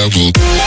devil.